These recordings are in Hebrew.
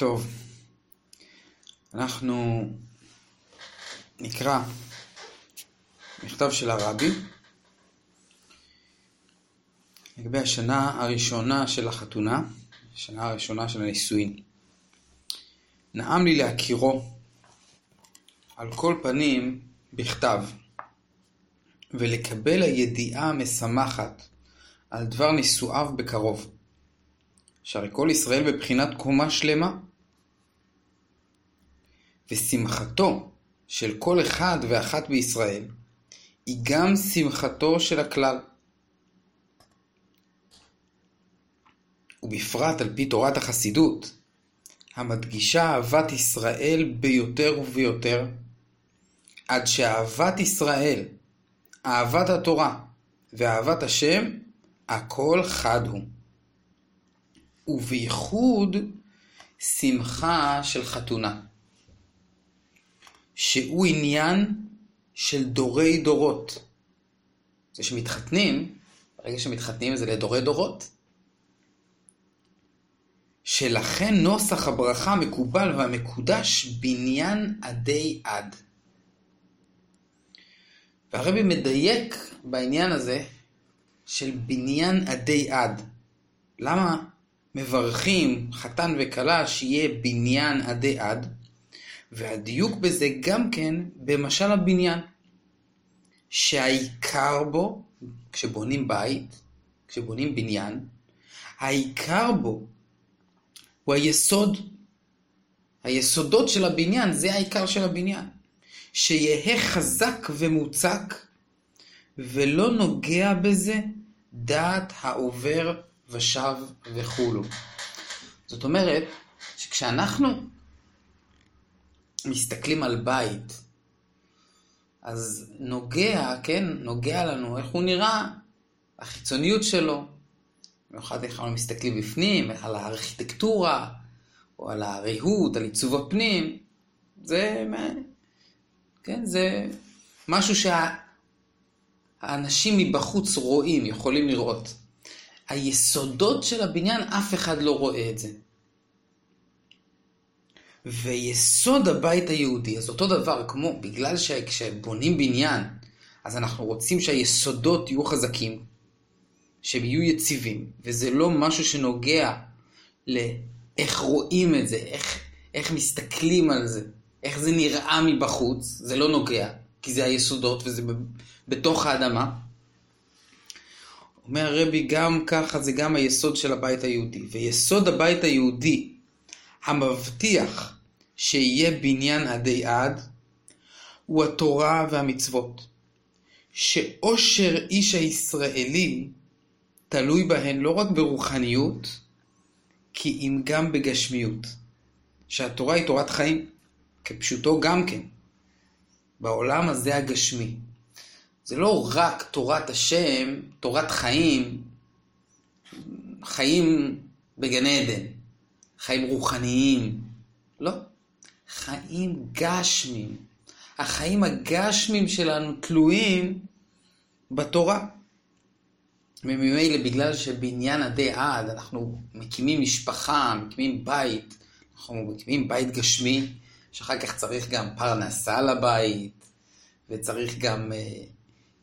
טוב, אנחנו נקרא מכתב של הרבי לגבי השנה הראשונה של החתונה, השנה הראשונה של הנישואין. נעם לי להכירו על כל פנים בכתב ולקבל הידיעה המשמחת על דבר נישואיו בקרוב. שהרי כל ישראל בבחינת קומה שלמה. ושמחתו של כל אחד ואחת בישראל היא גם שמחתו של הכלל. ובפרט על פי תורת החסידות, המדגישה אהבת ישראל ביותר וביותר, עד שאהבת ישראל, אהבת התורה ואהבת השם, הכל חד הוא. ובייחוד שמחה של חתונה, שהוא עניין של דורי דורות. זה שמתחתנים, ברגע שמתחתנים זה לדורי דורות. שלכן נוסח הברכה מקובל והמקודש בניין עדי עד. והרבי מדייק בעניין הזה של בניין עדי עד. למה מברכים חתן וכלה שיהיה בניין עדי עד, והדיוק בזה גם כן במשל הבניין, שהעיקר בו, כשבונים בית, כשבונים בניין, העיקר בו הוא היסוד. היסודות של הבניין, זה העיקר של הבניין. שיהא חזק ומוצק, ולא נוגע בזה דעת העובר ושב וכולו. זאת אומרת, שכשאנחנו מסתכלים על בית, אז נוגע, כן, נוגע לנו איך הוא נראה, החיצוניות שלו. במיוחד איך אנחנו מסתכלים בפנים, על הארכיטקטורה, או על הריהוט, על עיצוב הפנים. זה, כן, זה משהו שהאנשים מבחוץ רואים, יכולים לראות. היסודות של הבניין, אף אחד לא רואה את זה. ויסוד הבית היהודי, אז אותו דבר, כמו, בגלל שכשבונים בניין, אז אנחנו רוצים שהיסודות יהיו חזקים, שהם יהיו יציבים, וזה לא משהו שנוגע לאיך רואים את זה, איך, איך מסתכלים על זה, איך זה נראה מבחוץ, זה לא נוגע, כי זה היסודות וזה בתוך האדמה. אומר הרבי, גם ככה זה גם היסוד של הבית היהודי. ויסוד הבית היהודי המבטיח שיהיה בניין עדי עד, הוא התורה והמצוות. שאושר איש הישראלי תלוי בהן לא רק ברוחניות, כי אם גם בגשמיות. שהתורה היא תורת חיים, כפשוטו גם כן. בעולם הזה הגשמי. זה לא רק תורת השם, תורת חיים, חיים בגן עדן, חיים רוחניים. לא. חיים גשמים. החיים הגשמים שלנו תלויים בתורה. וממילא בגלל שבעניין עדי עד אנחנו מקימים משפחה, מקימים בית, אנחנו מקימים בית גשמי, שאחר כך צריך גם פרנסה לבית, וצריך גם uh,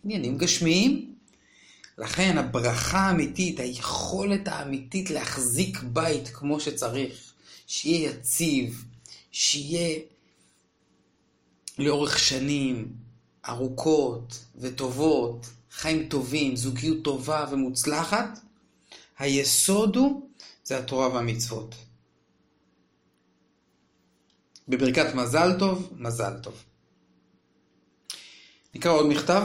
עניינים גשמיים. לכן הברכה האמיתית, היכולת האמיתית להחזיק בית כמו שצריך, שיהיה יציב, שיהיה לאורך שנים ארוכות וטובות, חיים טובים, זוגיות טובה ומוצלחת, היסוד הוא, זה התורה והמצוות. בברכת מזל טוב, מזל טוב. נקרא עוד מכתב.